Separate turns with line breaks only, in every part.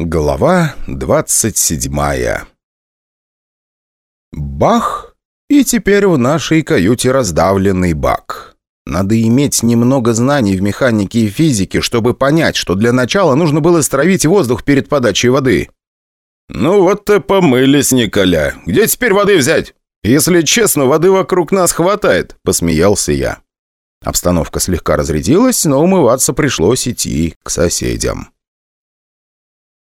Глава двадцать седьмая Бах! И теперь в нашей каюте раздавленный бак. Надо иметь немного знаний в механике и физике, чтобы понять, что для начала нужно было стравить воздух перед подачей воды. «Ну вот и помылись, Николя. Где теперь воды взять? Если честно, воды вокруг нас хватает», — посмеялся я. Обстановка слегка разрядилась, но умываться пришлось идти к соседям.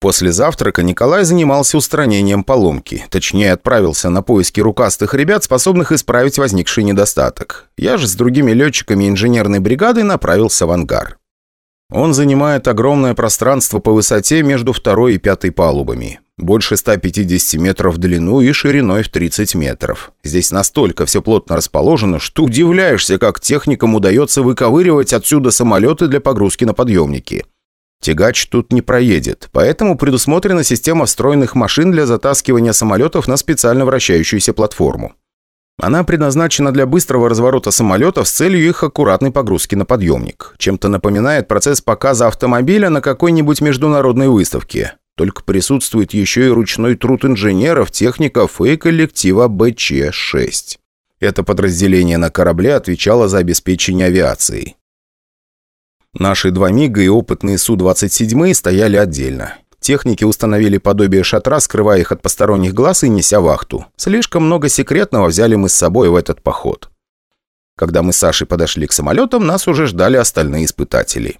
После завтрака Николай занимался устранением поломки. Точнее, отправился на поиски рукастых ребят, способных исправить возникший недостаток. Я же с другими летчиками инженерной бригады направился в ангар. Он занимает огромное пространство по высоте между второй и пятой палубами. Больше 150 метров в длину и шириной в 30 метров. Здесь настолько все плотно расположено, что удивляешься, как техникам удается выковыривать отсюда самолеты для погрузки на подъемники. Тягач тут не проедет, поэтому предусмотрена система встроенных машин для затаскивания самолетов на специально вращающуюся платформу. Она предназначена для быстрого разворота самолетов с целью их аккуратной погрузки на подъемник. Чем-то напоминает процесс показа автомобиля на какой-нибудь международной выставке. Только присутствует еще и ручной труд инженеров, техников и коллектива БЧ-6. Это подразделение на корабле отвечало за обеспечение авиации. Наши два МиГа и опытные Су-27 стояли отдельно. Техники установили подобие шатра, скрывая их от посторонних глаз и неся вахту. Слишком много секретного взяли мы с собой в этот поход. Когда мы с Сашей подошли к самолетам, нас уже ждали остальные испытатели.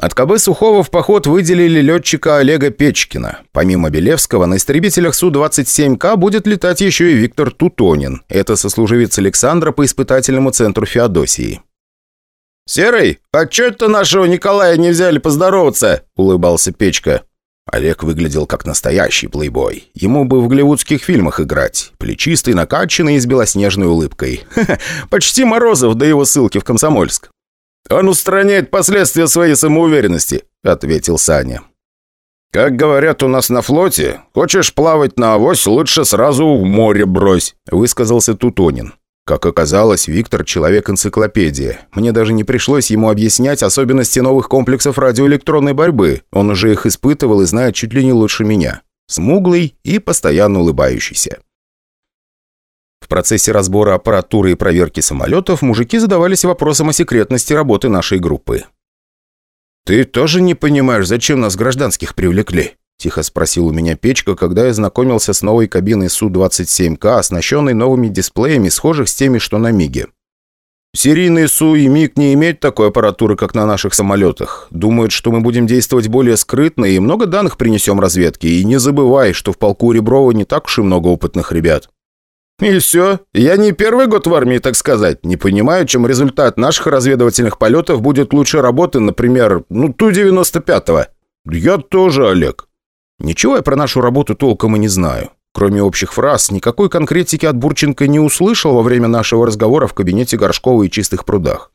От КБ Сухого в поход выделили летчика Олега Печкина. Помимо Белевского, на истребителях Су-27К будет летать еще и Виктор Тутонин. Это сослуживец Александра по испытательному центру Феодосии. «Серый, а чё это нашего Николая не взяли поздороваться?» – улыбался Печка. Олег выглядел как настоящий плейбой. Ему бы в голливудских фильмах играть. Плечистый, накачанный и с белоснежной улыбкой. Ха -ха, почти Морозов до его ссылки в Комсомольск. «Он устраняет последствия своей самоуверенности», – ответил Саня. «Как говорят у нас на флоте, хочешь плавать на авось, лучше сразу в море брось», – высказался Тутонин. Как оказалось, Виктор – человек-энциклопедия. Мне даже не пришлось ему объяснять особенности новых комплексов радиоэлектронной борьбы. Он уже их испытывал и знает чуть ли не лучше меня. Смуглый и постоянно улыбающийся. В процессе разбора аппаратуры и проверки самолетов мужики задавались вопросом о секретности работы нашей группы. «Ты тоже не понимаешь, зачем нас гражданских привлекли?» Тихо спросил у меня Печка, когда я знакомился с новой кабиной Су-27К, оснащенной новыми дисплеями, схожих с теми, что на Миге. Серийные Су и МиГ не имеют такой аппаратуры, как на наших самолетах. Думают, что мы будем действовать более скрытно и много данных принесем разведке. И не забывай, что в полку Реброва не так уж и много опытных ребят. И все. Я не первый год в армии, так сказать. Не понимаю, чем результат наших разведывательных полетов будет лучше работы, например, ну, Ту-95. Я тоже, Олег. Ничего я про нашу работу толком и не знаю. Кроме общих фраз, никакой конкретики от Бурченко не услышал во время нашего разговора в кабинете Горшкова и Чистых прудах.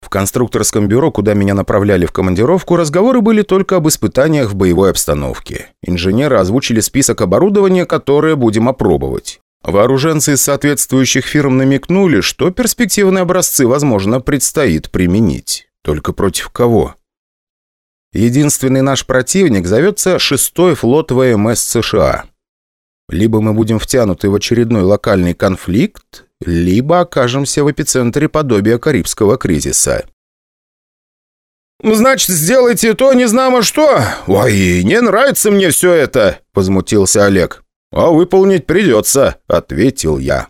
В конструкторском бюро, куда меня направляли в командировку, разговоры были только об испытаниях в боевой обстановке. Инженеры озвучили список оборудования, которое будем опробовать. Вооруженцы из соответствующих фирм намекнули, что перспективные образцы, возможно, предстоит применить. Только против кого? Единственный наш противник зовется шестой флот ВМС США. Либо мы будем втянуты в очередной локальный конфликт, либо окажемся в эпицентре подобия Карибского кризиса. «Значит, сделайте то не знамо что? Ой, не нравится мне все это!» – возмутился Олег. «А выполнить придется», – ответил я.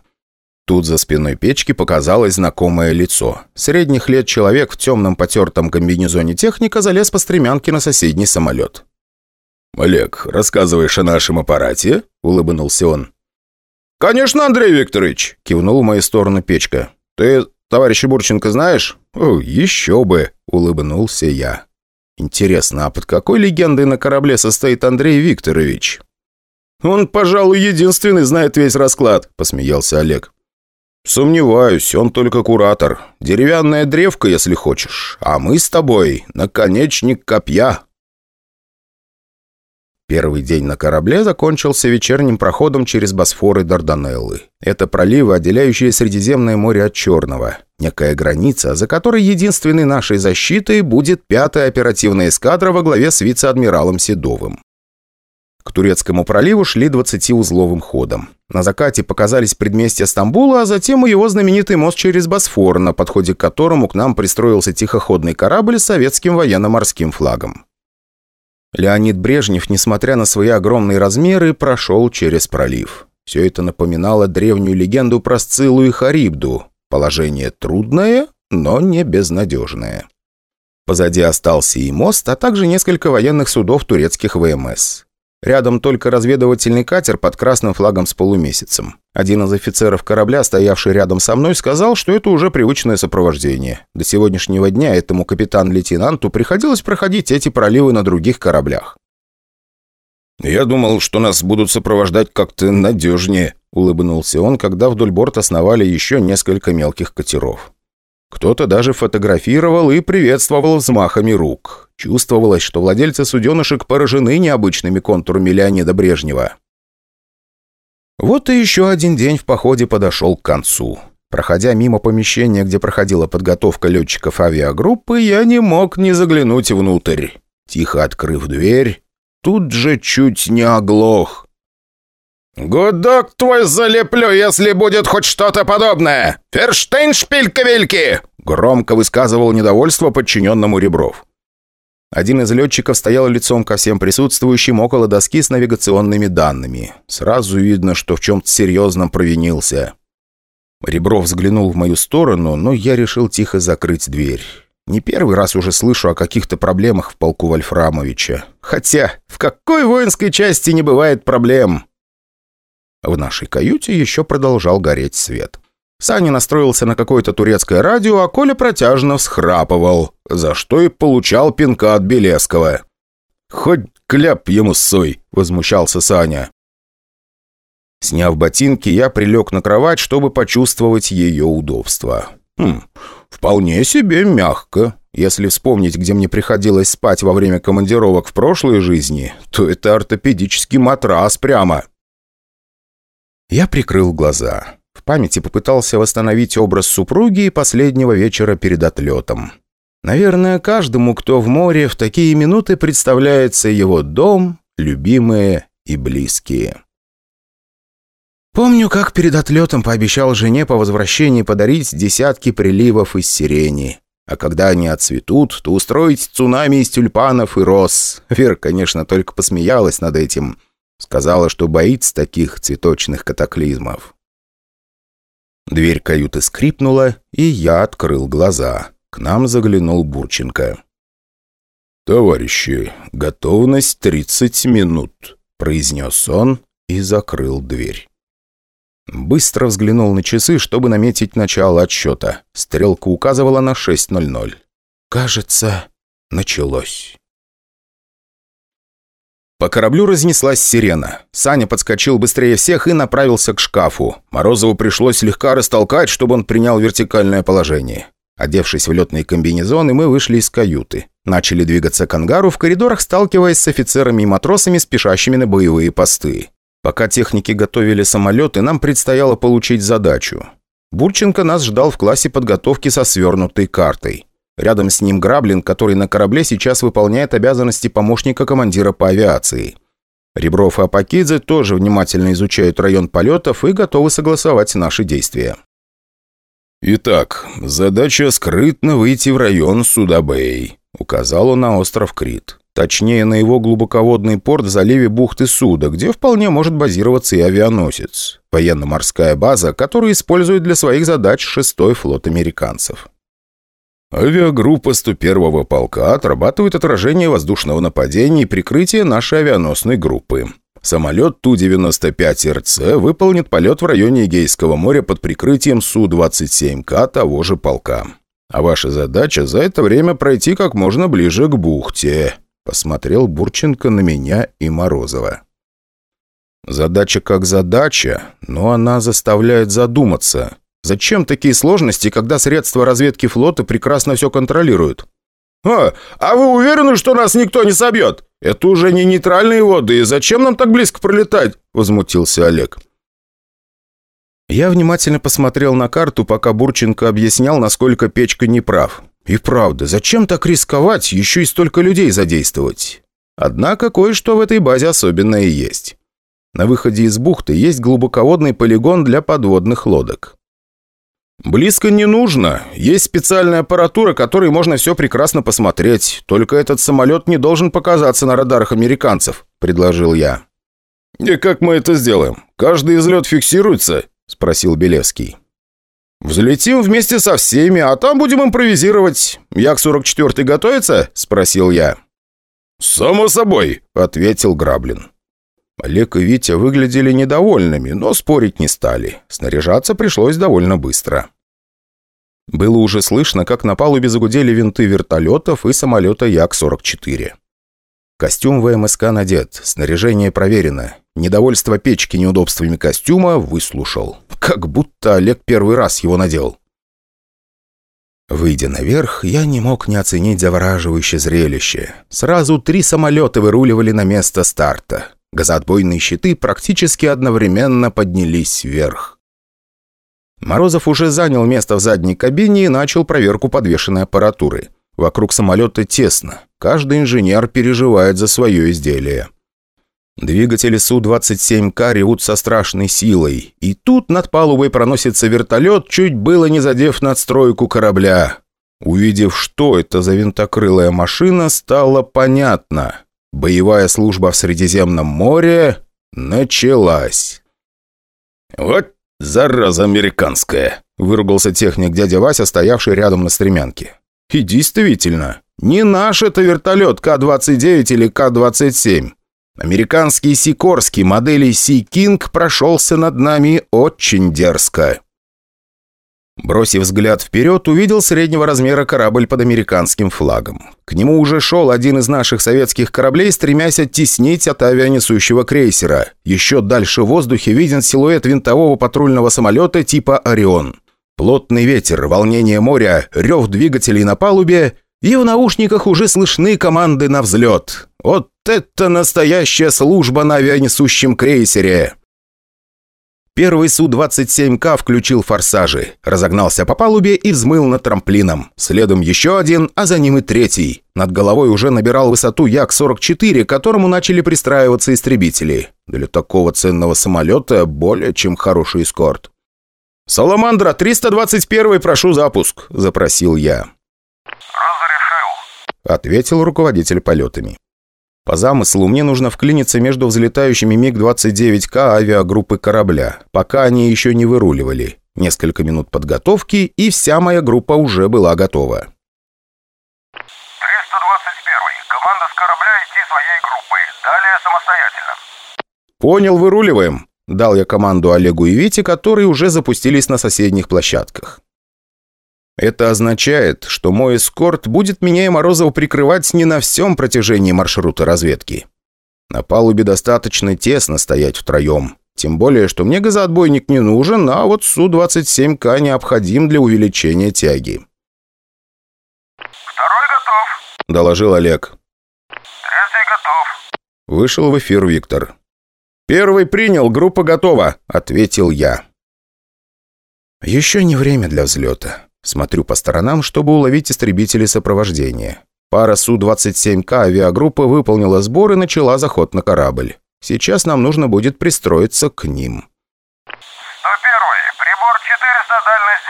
Тут за спиной печки показалось знакомое лицо. Средних лет человек в темном потертом комбинезоне техника залез по стремянке на соседний самолет. «Олег, рассказываешь о нашем аппарате?» – улыбнулся он. «Конечно, Андрей Викторович!» – кивнул в мою сторону печка. «Ты товарища Бурченко знаешь?» «О, еще бы!» – улыбнулся я. «Интересно, а под какой легендой на корабле состоит Андрей Викторович?» «Он, пожалуй, единственный знает весь расклад», – посмеялся Олег. «Сомневаюсь, он только куратор. Деревянная древка, если хочешь. А мы с тобой — наконечник копья». Первый день на корабле закончился вечерним проходом через Босфор и Дарданеллы. Это проливы, отделяющие Средиземное море от Черного. Некая граница, за которой единственной нашей защитой будет пятая оперативная эскадра во главе с вице-адмиралом Седовым. К Турецкому проливу шли 20-узловым ходом. На закате показались предместья Стамбула, а затем и его знаменитый мост через Босфор, на подходе к которому к нам пристроился тихоходный корабль с советским военно-морским флагом. Леонид Брежнев, несмотря на свои огромные размеры, прошел через пролив. Все это напоминало древнюю легенду про Сциллу и Харибду. Положение трудное, но не безнадежное. Позади остался и мост, а также несколько военных судов турецких ВМС. Рядом только разведывательный катер под красным флагом с полумесяцем. Один из офицеров корабля, стоявший рядом со мной, сказал, что это уже привычное сопровождение. До сегодняшнего дня этому капитан-лейтенанту приходилось проходить эти проливы на других кораблях. «Я думал, что нас будут сопровождать как-то надежнее», — улыбнулся он, когда вдоль борта основали еще несколько мелких катеров. Кто-то даже фотографировал и приветствовал взмахами рук. Чувствовалось, что владельцы суденышек поражены необычными контурами Леонида Брежнева. Вот и еще один день в походе подошел к концу. Проходя мимо помещения, где проходила подготовка летчиков авиагруппы, я не мог не заглянуть внутрь. Тихо открыв дверь, тут же чуть не оглох. «Гудок твой залеплю, если будет хоть что-то подобное! Ферштейн шпилька-вильки!» Громко высказывал недовольство подчиненному Ребров. Один из летчиков стоял лицом ко всем присутствующим около доски с навигационными данными. Сразу видно, что в чем-то серьезном провинился. Ребров взглянул в мою сторону, но я решил тихо закрыть дверь. Не первый раз уже слышу о каких-то проблемах в полку Вольфрамовича. Хотя, в какой воинской части не бывает проблем? В нашей каюте еще продолжал гореть свет. Саня настроился на какое-то турецкое радио, а Коля протяжно всхрапывал, за что и получал пинка от Белеского. «Хоть кляп ему сой!» – возмущался Саня. Сняв ботинки, я прилег на кровать, чтобы почувствовать ее удобство. Хм, вполне себе мягко. Если вспомнить, где мне приходилось спать во время командировок в прошлой жизни, то это ортопедический матрас прямо. Я прикрыл глаза. Памяти попытался восстановить образ супруги последнего вечера перед отлетом. Наверное, каждому, кто в море, в такие минуты представляется его дом, любимые и близкие. Помню, как перед отлетом пообещал жене по возвращении подарить десятки приливов из сирени. А когда они отцветут, то устроить цунами из тюльпанов и роз. Вера, конечно, только посмеялась над этим. Сказала, что боится таких цветочных катаклизмов. Дверь каюты скрипнула, и я открыл глаза. К нам заглянул Бурченко. «Товарищи, готовность 30 минут», — произнес он и закрыл дверь. Быстро взглянул на часы, чтобы наметить начало отсчета. Стрелка указывала на 6.00. «Кажется, началось». По кораблю разнеслась сирена. Саня подскочил быстрее всех и направился к шкафу. Морозову пришлось слегка растолкать, чтобы он принял вертикальное положение. Одевшись в летные комбинезоны, мы вышли из каюты. Начали двигаться к ангару, в коридорах сталкиваясь с офицерами и матросами, спешащими на боевые посты. Пока техники готовили самолеты, нам предстояло получить задачу. Бурченко нас ждал в классе подготовки со свернутой картой. Рядом с ним Граблин, который на корабле сейчас выполняет обязанности помощника командира по авиации. Ребров и Апакидзе тоже внимательно изучают район полетов и готовы согласовать наши действия.
«Итак, задача скрытно выйти в район Судабей», — указал он на остров Крит. Точнее, на его глубоководный порт в заливе бухты Суда, где вполне может базироваться и авианосец. Военно-морская база, которую использует для своих задач шестой флот американцев.
Авиагруппа 101-го полка отрабатывает отражение воздушного нападения и прикрытие нашей авианосной группы. Самолет Ту-95РЦ выполнит полет в районе Эгейского моря под прикрытием Су-27К того же полка. А ваша задача за это время пройти как можно ближе к бухте», – посмотрел Бурченко на меня и Морозова. «Задача как задача, но она заставляет задуматься. Зачем такие сложности, когда средства разведки флота прекрасно все контролируют?
«А, а вы уверены, что нас никто не собьет?»
Это уже не нейтральные воды, и зачем нам так близко пролетать?» – возмутился Олег.
Я внимательно посмотрел на карту, пока Бурченко объяснял, насколько Печка не прав. И правда, зачем так рисковать, еще и столько людей задействовать? Однако кое-что в этой базе особенное есть. На выходе из бухты есть глубоководный полигон для подводных лодок. «Близко не нужно. Есть специальная аппаратура, которой можно все прекрасно посмотреть. Только этот самолет не должен показаться на радарах американцев», – предложил я.
«И как мы это сделаем? Каждый излет фиксируется?» – спросил Белевский. «Взлетим вместе со всеми, а там будем импровизировать. Як-44 готовится?» – спросил я. «Само собой», – ответил Граблин.
Олег и Витя выглядели недовольными, но спорить не стали. Снаряжаться пришлось довольно быстро. Было уже слышно, как на палубе загудели винты вертолетов и самолета Як-44. Костюм ВМСК надет, снаряжение проверено. Недовольство печки неудобствами костюма выслушал. Как будто Олег первый раз его надел. Выйдя наверх, я не мог не оценить завораживающее зрелище. Сразу три самолета выруливали на место старта. Газоотбойные щиты практически одновременно поднялись вверх. Морозов уже занял место в задней кабине и начал проверку подвешенной аппаратуры. Вокруг самолета тесно. Каждый инженер переживает за свое изделие. Двигатели Су-27К ревут со страшной силой. И тут над палубой проносится вертолет, чуть было не задев надстройку корабля. Увидев, что это за винтокрылая машина, стало понятно. Боевая служба в Средиземном море началась.
«Вот зараза американская!»
– выругался техник дядя Вася, стоявший рядом на стремянке. И действительно, не наш это вертолет К-29 или К-27. Американский Сикорский модели Си-Кинг прошелся над нами очень дерзко. Бросив взгляд вперед, увидел среднего размера корабль под американским флагом. К нему уже шел один из наших советских кораблей, стремясь оттеснить от авианесущего крейсера. Еще дальше в воздухе виден силуэт винтового патрульного самолета типа «Орион». Плотный ветер, волнение моря, рев двигателей на палубе, и в наушниках уже слышны команды на взлет. Вот это настоящая служба на авианесущем крейсере! Первый Су-27К включил форсажи, разогнался по палубе и взмыл над трамплином. Следом еще один, а за ним и третий. Над головой уже набирал высоту Як-44, к которому начали пристраиваться истребители. Для такого ценного самолета более чем хороший эскорт. «Саламандра, 321 прошу запуск», – запросил я.
«Разрешил», –
ответил руководитель полетами. По замыслу, мне нужно вклиниться между взлетающими МиГ-29К авиагруппы корабля, пока они еще не выруливали. Несколько минут подготовки, и вся моя группа уже была готова.
321. Команда с корабля идти своей группой. Далее самостоятельно.
«Понял, выруливаем», – дал я команду Олегу и Вите, которые уже запустились на соседних площадках. Это означает, что мой эскорт будет меня и Морозов прикрывать не на всем протяжении маршрута разведки. На палубе достаточно тесно стоять втроем. Тем более, что мне газоотбойник не нужен, а вот Су-27К необходим для увеличения тяги.
«Второй готов», –
доложил Олег.
«Третий готов».
Вышел в эфир Виктор. «Первый принял, группа готова», – ответил я. Еще не время для взлета. Смотрю по сторонам, чтобы уловить истребители сопровождения. Пара Су-27К авиагруппы выполнила сбор и начала заход на корабль. Сейчас нам нужно будет пристроиться к ним.
101 прибор 400, дальность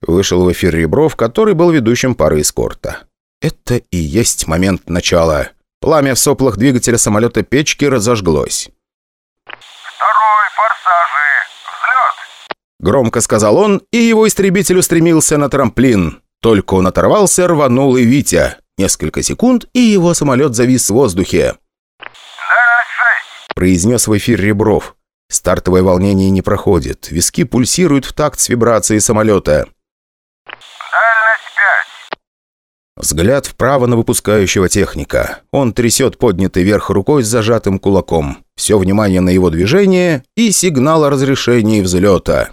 10.
Вышел в эфир Ребров, который был ведущим пары эскорта. Это и есть момент начала. Пламя в соплах двигателя самолета печки разожглось.
Второй, форсажи. Взлет.
Громко сказал он, и его истребитель устремился на трамплин. Только он оторвался, рванул и Витя. Несколько секунд, и его самолет завис в воздухе.
Дальность 6.
Произнес в эфир Ребров. Стартовое волнение не проходит. Виски пульсируют в такт с вибрацией самолета.
Дальность 5.
Взгляд вправо на выпускающего техника. Он трясет поднятый вверх рукой с зажатым кулаком. Все внимание на его движение и сигнал о разрешении взлета.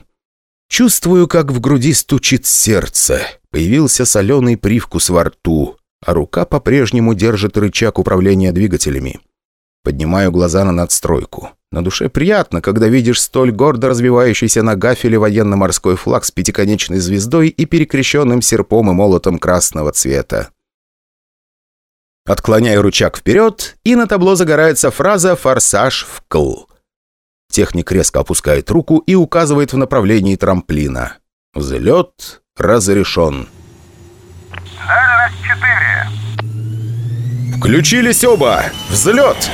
Чувствую, как в груди стучит сердце. Появился соленый привкус во рту.
а рука по-прежнему держит рычаг управления двигателями. Поднимаю глаза на надстройку. На душе приятно, когда видишь столь гордо развивающийся на гафеле военно-морской флаг с пятиконечной звездой и перекрещенным серпом и молотом красного цвета. Отклоняю рычаг вперед, и на табло загорается фраза «Форсаж вкл». Техник резко опускает руку и указывает в направлении трамплина. Взлет разрешен.
Дальность 4.
«Включились оба! Взлет!»